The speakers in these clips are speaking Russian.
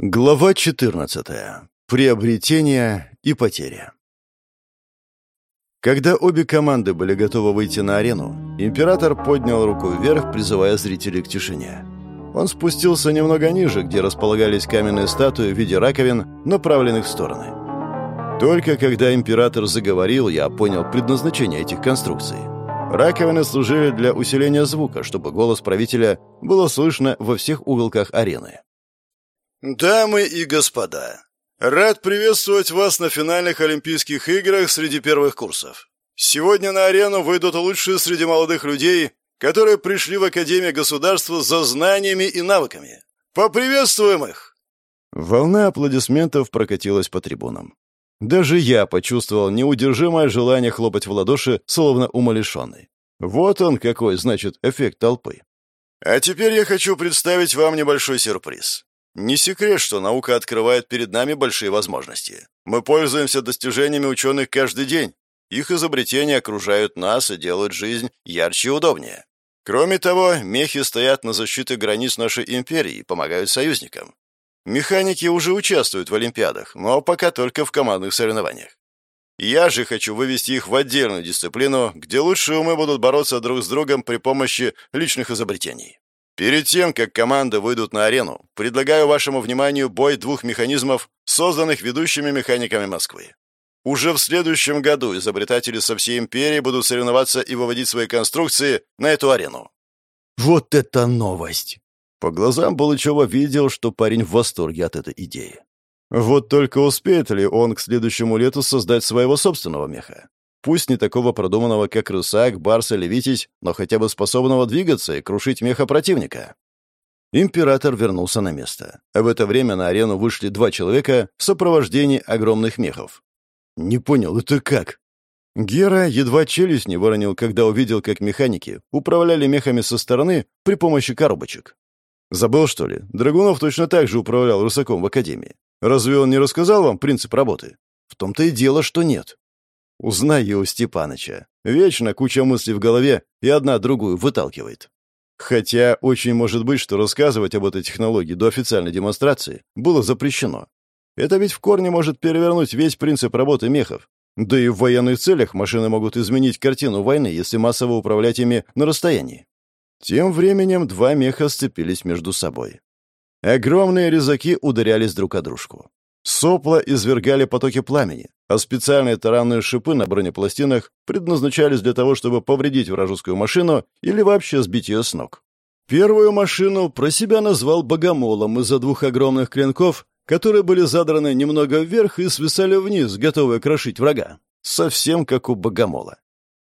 Глава 14. Приобретение и потеря. Когда обе команды были готовы выйти на арену, император поднял руку вверх, призывая зрителей к тишине. Он спустился немного ниже, где располагались каменные статуи в виде раковин, направленных в стороны. Только когда император заговорил, я понял предназначение этих конструкций. Раковины служили для усиления звука, чтобы голос правителя было слышно во всех уголках арены. Дамы и господа, рад приветствовать вас на финальных Олимпийских играх среди первых курсов. Сегодня на арену выйдут лучшие среди молодых людей, которые пришли в Академию государства за знаниями и навыками. Поприветствуем их! Волна аплодисментов прокатилась по трибунам. Даже я почувствовал неудержимое желание хлопать в ладоши, словно умалишенный. Вот он какой, значит, эффект толпы. А теперь я хочу представить вам небольшой сюрприз. Не секрет, что наука открывает перед нами большие возможности. Мы пользуемся достижениями ученых каждый день. Их изобретения окружают нас и делают жизнь ярче и удобнее. Кроме того, мехи стоят на защите границ нашей империи и помогают союзникам. Механики уже участвуют в Олимпиадах, но пока только в командных соревнованиях. Я же хочу вывести их в отдельную дисциплину, где лучшие умы будут бороться друг с другом при помощи личных изобретений. Перед тем, как команды выйдут на арену, предлагаю вашему вниманию бой двух механизмов, созданных ведущими механиками Москвы. Уже в следующем году изобретатели со всей империи будут соревноваться и выводить свои конструкции на эту арену. Вот это новость! По глазам Булычева видел, что парень в восторге от этой идеи. Вот только успеет ли он к следующему лету создать своего собственного меха? Пусть не такого продуманного, как рысак, барс или витязь, но хотя бы способного двигаться и крушить меха противника. Император вернулся на место. А в это время на арену вышли два человека в сопровождении огромных мехов. «Не понял, это как?» Гера едва челюсть не выронил, когда увидел, как механики управляли мехами со стороны при помощи коробочек. Забыл, что ли? Драгунов точно так же управлял рысаком в Академии. Разве он не рассказал вам принцип работы? В том-то и дело, что нет. Узнаю Степаныча. Вечно куча мыслей в голове и одна другую выталкивает. Хотя очень может быть, что рассказывать об этой технологии до официальной демонстрации было запрещено. Это ведь в корне может перевернуть весь принцип работы мехов. Да и в военных целях машины могут изменить картину войны, если массово управлять ими на расстоянии. Тем временем два меха сцепились между собой. Огромные резаки ударялись друг о дружку. Сопла извергали потоки пламени, а специальные таранные шипы на бронепластинах предназначались для того, чтобы повредить вражескую машину или вообще сбить ее с ног. Первую машину про себя назвал богомолом из-за двух огромных клинков, которые были задраны немного вверх и свисали вниз, готовые крошить врага. Совсем как у богомола.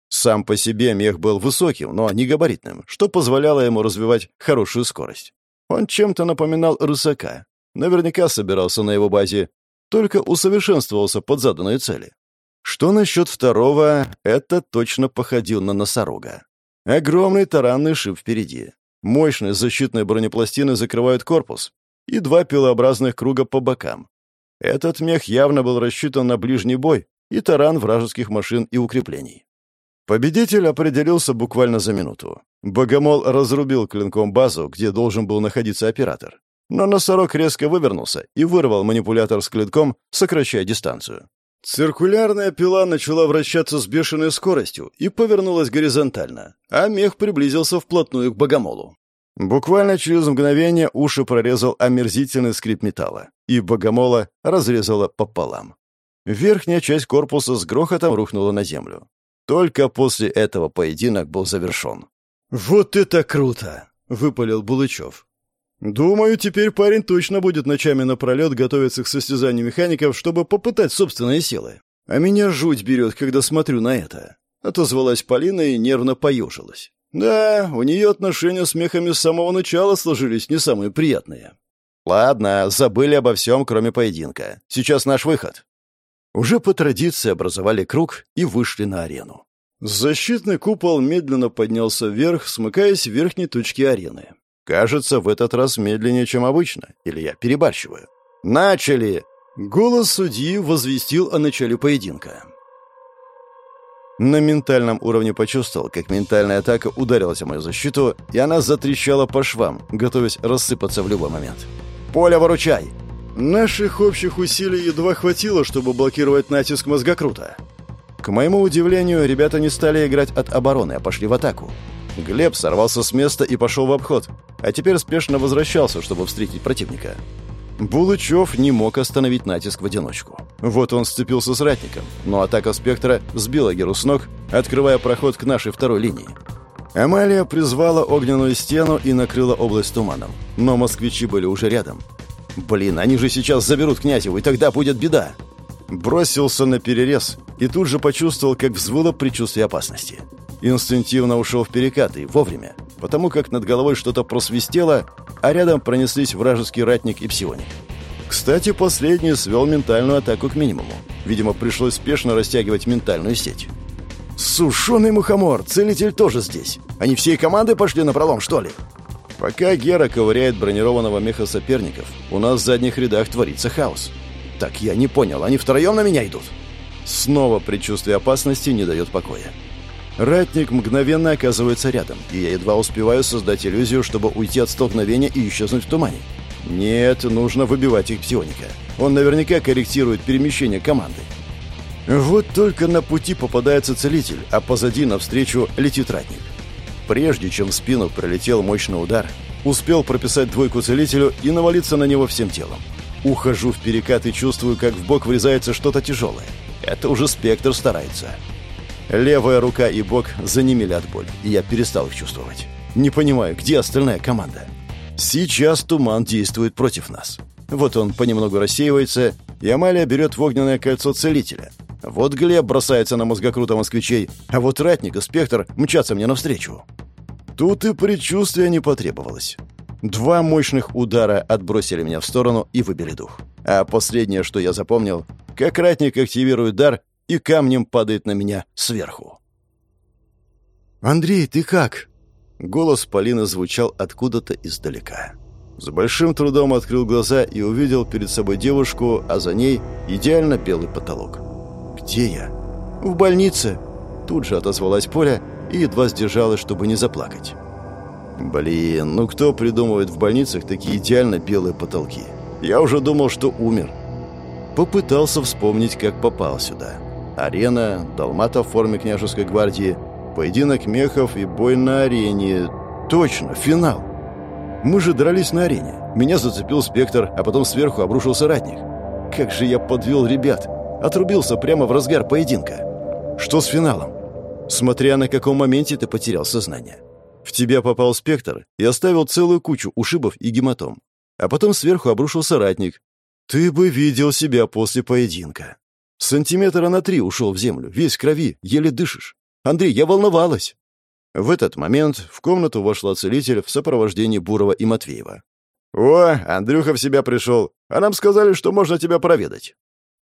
Сам по себе мех был высоким, но не габаритным, что позволяло ему развивать хорошую скорость. Он чем-то напоминал рысака, Наверняка собирался на его базе, только усовершенствовался под заданные цели. Что насчет второго, это точно походил на носорога. Огромный таранный шип впереди. Мощные защитные бронепластины закрывают корпус и два пилообразных круга по бокам. Этот мех явно был рассчитан на ближний бой и таран вражеских машин и укреплений. Победитель определился буквально за минуту. Богомол разрубил клинком базу, где должен был находиться оператор. Но носорог резко вывернулся и вырвал манипулятор с клетком, сокращая дистанцию. Циркулярная пила начала вращаться с бешеной скоростью и повернулась горизонтально, а мех приблизился вплотную к богомолу. Буквально через мгновение уши прорезал омерзительный скрип металла, и богомола разрезала пополам. Верхняя часть корпуса с грохотом рухнула на землю. Только после этого поединок был завершен. «Вот это круто!» — выпалил Булычев. Думаю, теперь парень точно будет ночами напролет готовиться к состязанию механиков, чтобы попытать собственные силы. А меня жуть берет, когда смотрю на это. Отозвалась Полина и нервно поежилась. Да, у нее отношения с мехами с самого начала сложились не самые приятные. Ладно, забыли обо всем, кроме поединка. Сейчас наш выход. Уже по традиции образовали круг и вышли на арену. Защитный купол медленно поднялся вверх, смыкаясь в верхней точке арены. Кажется, в этот раз медленнее, чем обычно. Или я перебарщиваю. «Начали!» Голос судьи возвестил о начале поединка. На ментальном уровне почувствовал, как ментальная атака ударилась о мою защиту, и она затрещала по швам, готовясь рассыпаться в любой момент. «Поля, выручай!» Наших общих усилий едва хватило, чтобы блокировать натиск мозгокрута. К моему удивлению, ребята не стали играть от обороны, а пошли в атаку. Глеб сорвался с места и пошел в обход, а теперь спешно возвращался, чтобы встретить противника. Булычев не мог остановить натиск в одиночку. Вот он сцепился с ратником, но атака спектра сбила Геру с ног, открывая проход к нашей второй линии. Амалия призвала огненную стену и накрыла область туманом, но москвичи были уже рядом. «Блин, они же сейчас заберут Князеву, и тогда будет беда!» Бросился на перерез и тут же почувствовал, как взвыло предчувствие опасности. Инстинктивно ушел в перекаты, вовремя, потому как над головой что-то просвистело, а рядом пронеслись вражеский ратник и псионик. Кстати, последний свел ментальную атаку к минимуму. Видимо, пришлось спешно растягивать ментальную сеть. «Сушеный мухомор! Целитель тоже здесь! Они всей командой пошли на пролом, что ли?» Пока Гера ковыряет бронированного меха соперников, у нас в задних рядах творится хаос. Так я не понял, они втроем на меня идут? Снова предчувствие опасности не дает покоя. Ратник мгновенно оказывается рядом, и я едва успеваю создать иллюзию, чтобы уйти от столкновения и исчезнуть в тумане. Нет, нужно выбивать их псионика. Он наверняка корректирует перемещение команды. Вот только на пути попадается целитель, а позади навстречу летит ратник. Прежде чем в спину пролетел мощный удар, успел прописать двойку целителю и навалиться на него всем телом. Ухожу в перекат и чувствую, как в бок врезается что-то тяжелое. Это уже спектр старается. Левая рука и бок занемели от боли, и я перестал их чувствовать. Не понимаю, где остальная команда? Сейчас туман действует против нас. Вот он понемногу рассеивается, и Амалия берет в огненное кольцо целителя. Вот Глеб бросается на мозгокрута москвичей, а вот Ратник и Спектр мчатся мне навстречу. Тут и предчувствия не потребовалось. Два мощных удара отбросили меня в сторону и выбили дух. А последнее, что я запомнил, как Ратник активирует дар и камнем падает на меня сверху. «Андрей, ты как?» Голос Полины звучал откуда-то издалека. С большим трудом открыл глаза и увидел перед собой девушку, а за ней идеально белый потолок. «Где я?» «В больнице!» Тут же отозвалась Поля и едва сдержалась, чтобы не заплакать. «Блин, ну кто придумывает в больницах такие идеально белые потолки? Я уже думал, что умер». Попытался вспомнить, как попал сюда. Арена, Далмата в форме княжеской гвардии, поединок мехов и бой на арене. Точно, финал. Мы же дрались на арене. Меня зацепил спектр, а потом сверху обрушился ратник. Как же я подвел ребят. Отрубился прямо в разгар поединка. Что с финалом? Смотря на каком моменте ты потерял сознание. В тебя попал спектр и оставил целую кучу ушибов и гематом. А потом сверху обрушился ратник. Ты бы видел себя после поединка. Сантиметра на три ушел в землю, весь в крови, еле дышишь. Андрей, я волновалась. В этот момент в комнату вошла целитель в сопровождении Бурова и Матвеева. «О, Андрюха в себя пришел, а нам сказали, что можно тебя проведать».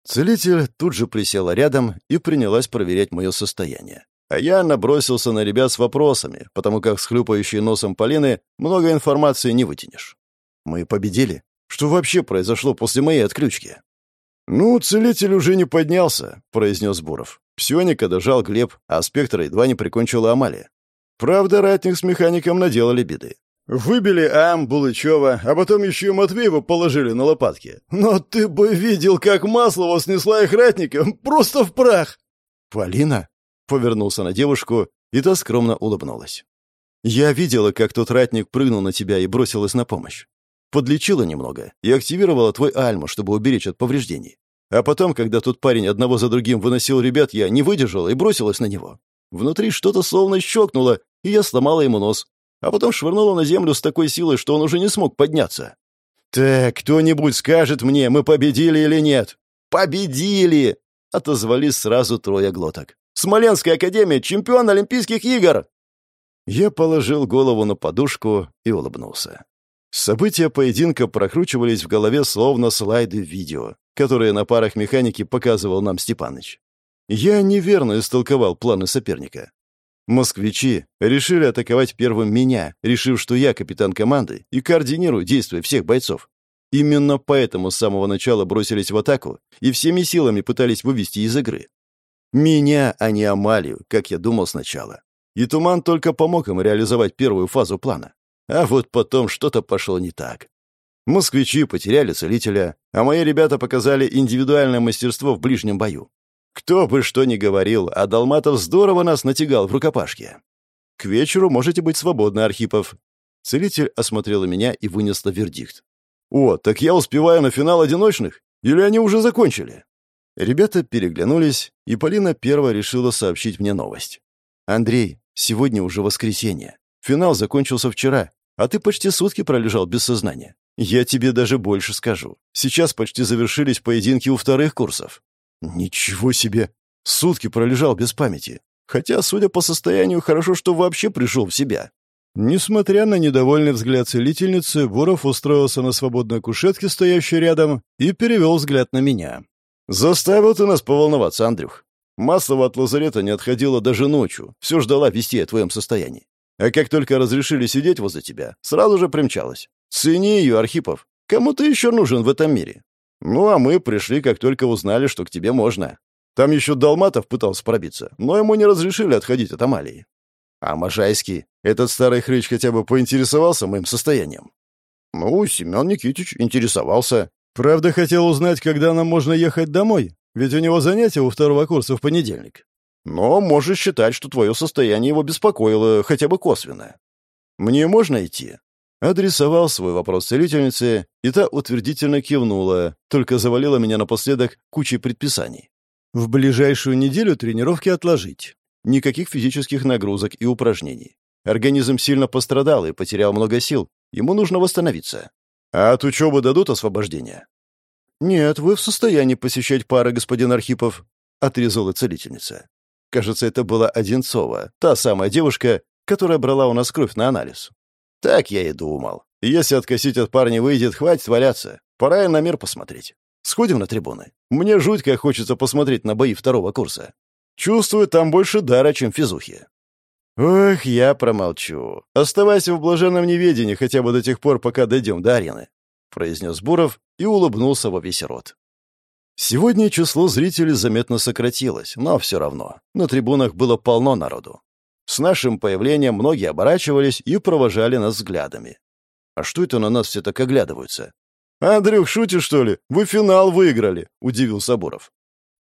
Целитель тут же присела рядом и принялась проверять мое состояние. А я набросился на ребят с вопросами, потому как с хлюпающей носом Полины много информации не вытянешь. Мы победили? Что вообще произошло после моей отключки? «Ну, целитель уже не поднялся», — произнес Буров. Псионика дожал Глеб, а спектра едва не прикончила Амалия. Правда, ратник с механиком наделали беды. Выбили Ам, Булычева, а потом еще и Матвеева положили на лопатки. Но ты бы видел, как Маслова снесла их ратником, просто в прах!» «Полина?» — повернулся на девушку, и та скромно улыбнулась. «Я видела, как тот ратник прыгнул на тебя и бросилась на помощь. Подлечила немного и активировала твой альму, чтобы уберечь от повреждений. А потом, когда тот парень одного за другим выносил ребят, я не выдержала и бросилась на него. Внутри что-то словно щелкнуло, и я сломала ему нос. А потом швырнула на землю с такой силой, что он уже не смог подняться. «Так, кто-нибудь скажет мне, мы победили или нет?» «Победили!» — отозвались сразу трое глоток. «Смоленская академия — чемпион Олимпийских игр!» Я положил голову на подушку и улыбнулся. События поединка прокручивались в голове словно слайды видео, которые на парах механики показывал нам Степаныч. Я неверно истолковал планы соперника. Москвичи решили атаковать первым меня, решив, что я капитан команды и координирую действия всех бойцов. Именно поэтому с самого начала бросились в атаку и всеми силами пытались вывести из игры. Меня, а не Амалию, как я думал сначала. И Туман только помог им реализовать первую фазу плана. А вот потом что-то пошло не так. Москвичи потеряли целителя, а мои ребята показали индивидуальное мастерство в ближнем бою. Кто бы что ни говорил, а Долматов здорово нас натягал в рукопашке. К вечеру можете быть свободны, Архипов. Целитель осмотрела меня и вынесла вердикт. «О, так я успеваю на финал одиночных? Или они уже закончили?» Ребята переглянулись, и Полина первая решила сообщить мне новость. «Андрей, сегодня уже воскресенье. Финал закончился вчера, а ты почти сутки пролежал без сознания. Я тебе даже больше скажу. Сейчас почти завершились поединки у вторых курсов». «Ничего себе! Сутки пролежал без памяти. Хотя, судя по состоянию, хорошо, что вообще пришел в себя». Несмотря на недовольный взгляд целительницы, Буров устроился на свободной кушетке, стоящей рядом, и перевел взгляд на меня. «Заставил ты нас поволноваться, Андрюх. Маслова от лазарета не отходила даже ночью, все ждала вести о твоем состоянии. А как только разрешили сидеть возле тебя, сразу же примчалась. Цени ее, Архипов. Кому ты еще нужен в этом мире? Ну, а мы пришли, как только узнали, что к тебе можно. Там еще Долматов пытался пробиться, но ему не разрешили отходить от Амалии. А Можайский, этот старый хрыч хотя бы поинтересовался моим состоянием? Ну, Семен Никитич интересовался. Правда, хотел узнать, когда нам можно ехать домой, ведь у него занятия у второго курса в понедельник. Но можешь считать, что твое состояние его беспокоило, хотя бы косвенно. Мне можно идти?» Адресовал свой вопрос целительнице, и та утвердительно кивнула, только завалила меня напоследок кучей предписаний. В ближайшую неделю тренировки отложить. Никаких физических нагрузок и упражнений. Организм сильно пострадал и потерял много сил. Ему нужно восстановиться. А от учебы дадут освобождение? Нет, вы в состоянии посещать пары, господин Архипов, отрезала целительница. Кажется, это была Одинцова, та самая девушка, которая брала у нас кровь на анализ. Так я и думал. Если откосить от парня выйдет, хватит валяться. Пора и на мир посмотреть. Сходим на трибуны. Мне жуть хочется посмотреть на бои второго курса. Чувствую, там больше дара, чем физухи. Ох, я промолчу. Оставайся в блаженном неведении хотя бы до тех пор, пока дойдем до арены, произнес Буров и улыбнулся во весь рот. Сегодня число зрителей заметно сократилось, но все равно. На трибунах было полно народу. С нашим появлением многие оборачивались и провожали нас взглядами. А что это на нас все так оглядываются? «Андрюх, шутишь, что ли? Вы финал выиграли!» — удивился Буров.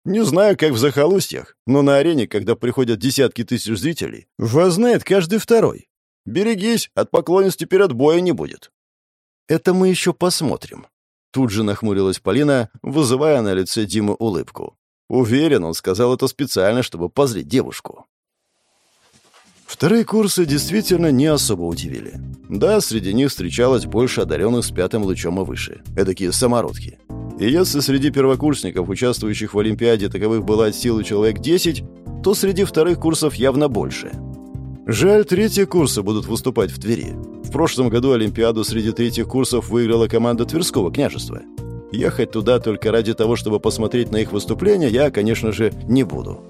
Не знаю, как в захолустьях, но на арене, когда приходят десятки тысяч зрителей, вас знает каждый второй. Берегись, от поклонниц теперь отбоя не будет. Это мы еще посмотрим. Тут же нахмурилась Полина, вызывая на лице Димы улыбку. Уверен, он сказал это специально, чтобы позлить девушку. Вторые курсы действительно не особо удивили. Да, среди них встречалось больше одаренных с пятым лучом и выше. Эдакие самородки. И если среди первокурсников, участвующих в Олимпиаде, таковых было от силы человек 10, то среди вторых курсов явно больше. Жаль, третьи курсы будут выступать в Твери. В прошлом году Олимпиаду среди третьих курсов выиграла команда Тверского княжества. Ехать туда только ради того, чтобы посмотреть на их выступления, я, конечно же, не буду.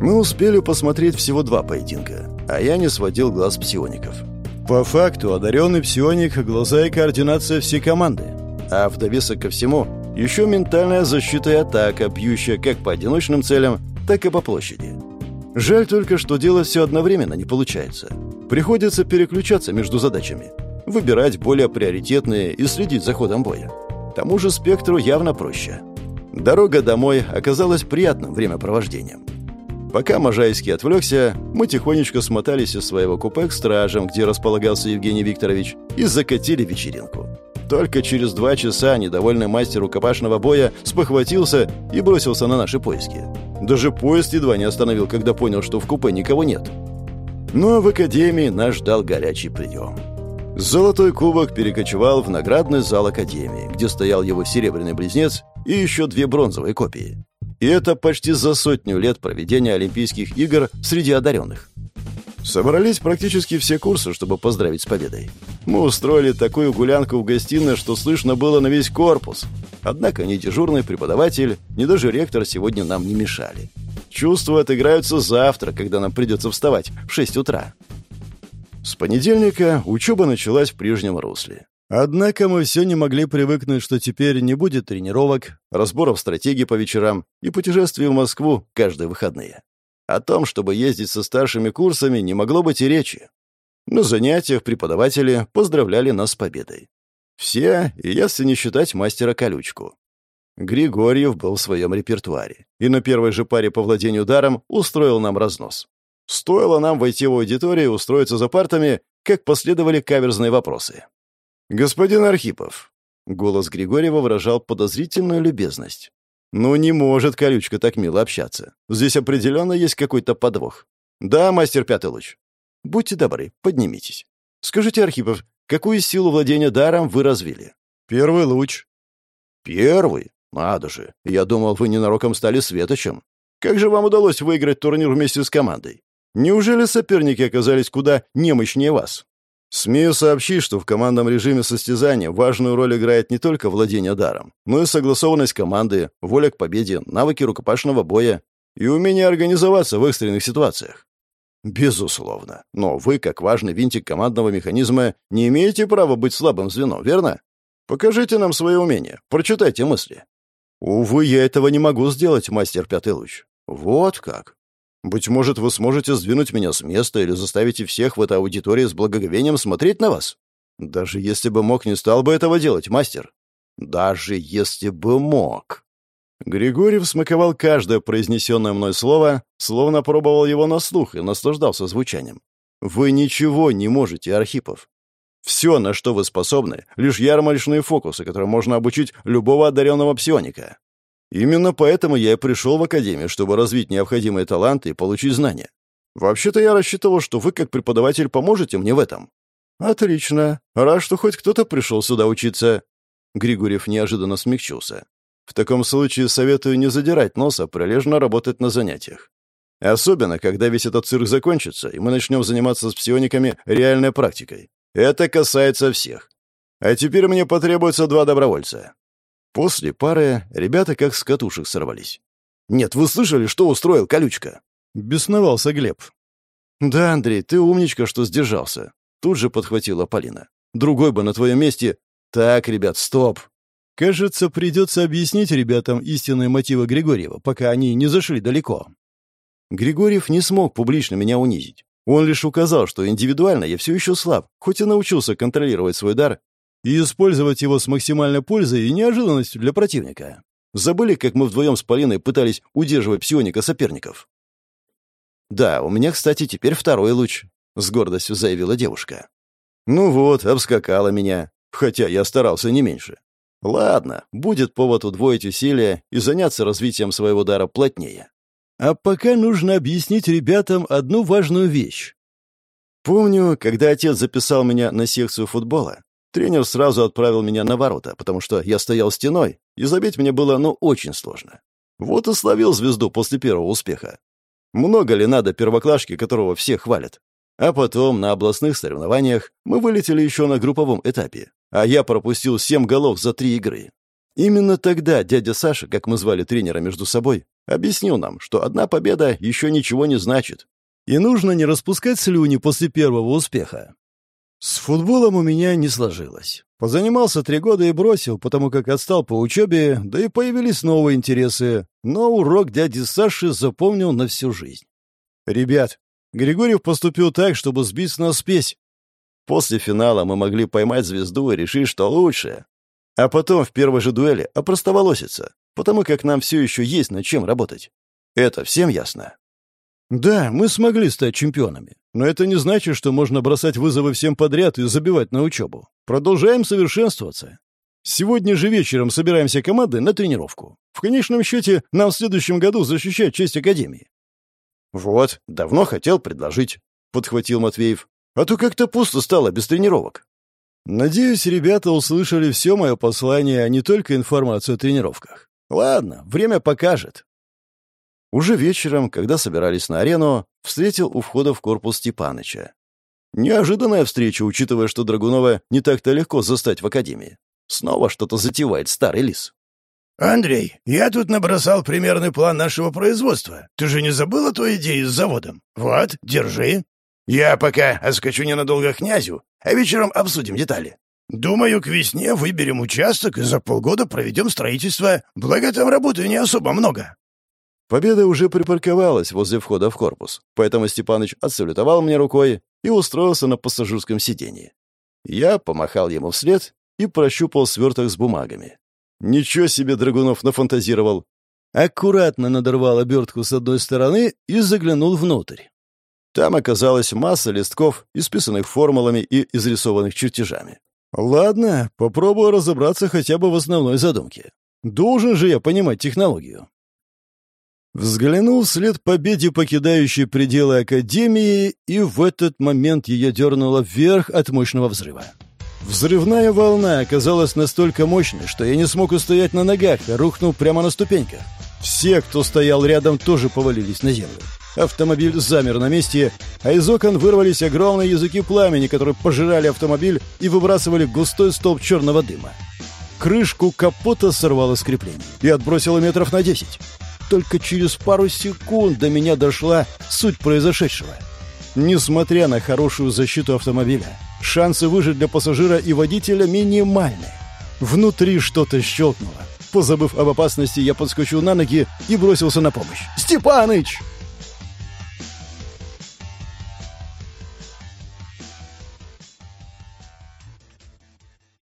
Мы успели посмотреть всего два поединка, а я не сводил глаз псиоников. По факту, одаренный псионик — глаза и координация всей команды. А в довесок ко всему еще ментальная защита и атака, бьющая как по одиночным целям, так и по площади. Жаль только, что делать все одновременно не получается. Приходится переключаться между задачами. Выбирать более приоритетные и следить за ходом боя. Тому же спектру явно проще. Дорога домой оказалась приятным времяпровождением. Пока Можайский отвлекся, мы тихонечко смотались из своего купе к стражам, где располагался Евгений Викторович, и закатили вечеринку. Только через два часа недовольный мастер рукопашного боя спохватился и бросился на наши поиски. Даже поезд едва не остановил, когда понял, что в купе никого нет. Ну а в академии нас ждал горячий прием. Золотой кубок перекочевал в наградный зал академии, где стоял его серебряный близнец и еще две бронзовые копии. И это почти за сотню лет проведения Олимпийских игр среди одаренных. Собрались практически все курсы, чтобы поздравить с победой. Мы устроили такую гулянку в гостиной, что слышно было на весь корпус. Однако ни дежурный преподаватель, ни даже ректор сегодня нам не мешали. Чувства отыграются завтра, когда нам придется вставать в 6 утра. С понедельника учеба началась в прежнем русле. Однако мы все не могли привыкнуть, что теперь не будет тренировок, разборов стратегий по вечерам и путешествий в Москву каждые выходные. О том, чтобы ездить со старшими курсами, не могло быть и речи. На занятиях преподаватели поздравляли нас с победой. Все, если не считать мастера колючку. Григорьев был в своем репертуаре и на первой же паре по владению даром устроил нам разнос. Стоило нам войти в аудиторию и устроиться за партами, как последовали каверзные вопросы. «Господин Архипов», — голос Григорьева выражал подозрительную любезность. «Ну не может колючка так мило общаться. Здесь определенно есть какой-то подвох. Да, мастер Пятый Луч. Будьте добры, поднимитесь. Скажите, Архипов, какую силу владения даром вы развили?» «Первый луч». «Первый? Надо же. Я думал, вы ненароком стали светочем. Как же вам удалось выиграть турнир вместе с командой? Неужели соперники оказались куда немощнее вас? Смею сообщить, что в командном режиме состязания важную роль играет не только владение даром, но и согласованность команды, воля к победе, навыки рукопашного боя и умение организоваться в экстренных ситуациях. Безусловно. Но вы, как важный винтик командного механизма, не имеете права быть слабым звеном, верно? Покажите нам свои умения, прочитайте мысли. Увы, я этого не могу сделать, мастер Пятый Луч. Вот как. Быть может, вы сможете сдвинуть меня с места или заставите всех в этой аудитории с благоговением смотреть на вас? Даже если бы мог, не стал бы этого делать, мастер. Даже если бы мог. Григорьев смаковал каждое произнесенное мной слово, словно пробовал его на слух и наслаждался звучанием. «Вы ничего не можете, Архипов. Все, на что вы способны, лишь ярмарочные фокусы, которые можно обучить любого одаренного псионика. Именно поэтому я и пришел в Академию, чтобы развить необходимые таланты и получить знания. Вообще-то я рассчитывал, что вы, как преподаватель, поможете мне в этом». «Отлично. Рад, что хоть кто-то пришел сюда учиться». Григорьев неожиданно смягчился. «В таком случае советую не задирать носа, прилежно работать на занятиях. Особенно, когда весь этот цирк закончится, и мы начнем заниматься с псиониками реальной практикой. Это касается всех. А теперь мне потребуется два добровольца. После пары ребята как с катушек сорвались. «Нет, вы слышали, что устроил колючка?» Бесновался Глеб. «Да, Андрей, ты умничка, что сдержался». Тут же подхватила Полина. «Другой бы на твоем месте...» «Так, ребят, стоп!» Кажется, придется объяснить ребятам истинные мотивы Григорьева, пока они не зашли далеко. Григорьев не смог публично меня унизить. Он лишь указал, что индивидуально я все еще слаб, хоть и научился контролировать свой дар и использовать его с максимальной пользой и неожиданностью для противника. Забыли, как мы вдвоем с Полиной пытались удерживать псионика соперников? «Да, у меня, кстати, теперь второй луч», — с гордостью заявила девушка. «Ну вот, обскакала меня, хотя я старался не меньше. Ладно, будет повод удвоить усилия и заняться развитием своего дара плотнее. А пока нужно объяснить ребятам одну важную вещь. Помню, когда отец записал меня на секцию футбола, Тренер сразу отправил меня на ворота, потому что я стоял стеной, и забить мне было, ну, очень сложно. Вот и словил звезду после первого успеха. Много ли надо первоклашки, которого все хвалят? А потом на областных соревнованиях мы вылетели еще на групповом этапе, а я пропустил семь голов за три игры. Именно тогда дядя Саша, как мы звали тренера между собой, объяснил нам, что одна победа еще ничего не значит. И нужно не распускать слюни после первого успеха. С футболом у меня не сложилось. Позанимался три года и бросил, потому как отстал по учебе, да и появились новые интересы. Но урок дяди Саши запомнил на всю жизнь. «Ребят, Григорьев поступил так, чтобы сбить с нас спесь. После финала мы могли поймать звезду и решить, что лучше. А потом в первой же дуэли опростоволоситься, потому как нам все еще есть над чем работать. Это всем ясно?» Да, мы смогли стать чемпионами. Но это не значит, что можно бросать вызовы всем подряд и забивать на учебу. Продолжаем совершенствоваться. Сегодня же вечером собираемся командой на тренировку. В конечном счете, нам в следующем году защищать честь Академии. Вот, давно хотел предложить, подхватил Матвеев. А то как-то пусто стало без тренировок. Надеюсь, ребята услышали все мое послание, а не только информацию о тренировках. Ладно, время покажет. Уже вечером, когда собирались на арену, встретил у входа в корпус Степаныча. Неожиданная встреча, учитывая, что Драгунова не так-то легко застать в академии. Снова что-то затевает старый лис. «Андрей, я тут набросал примерный план нашего производства. Ты же не забыл о той идее с заводом? Вот, держи. Я пока отскочу ненадолго князю, а вечером обсудим детали. Думаю, к весне выберем участок и за полгода проведем строительство, благо там работы не особо много». Победа уже припарковалась возле входа в корпус, поэтому Степаныч отсалютовал мне рукой и устроился на пассажирском сиденье. Я помахал ему вслед и прощупал сверток с бумагами. Ничего себе Драгунов нафантазировал. Аккуратно надорвал обертку с одной стороны и заглянул внутрь. Там оказалась масса листков, исписанных формулами и изрисованных чертежами. Ладно, попробую разобраться хотя бы в основной задумке. Должен же я понимать технологию. Взглянул вслед победе, покидающей пределы Академии, и в этот момент ее дернуло вверх от мощного взрыва. Взрывная волна оказалась настолько мощной, что я не смог устоять на ногах, а рухнул прямо на ступеньках. Все, кто стоял рядом, тоже повалились на землю. Автомобиль замер на месте, а из окон вырвались огромные языки пламени, которые пожирали автомобиль и выбрасывали густой столб черного дыма. Крышку капота сорвало с крепления и отбросило метров на десять. Только через пару секунд до меня дошла суть произошедшего. Несмотря на хорошую защиту автомобиля, шансы выжить для пассажира и водителя минимальны. Внутри что-то щелкнуло. Позабыв об опасности, я подскочил на ноги и бросился на помощь. «Степаныч!»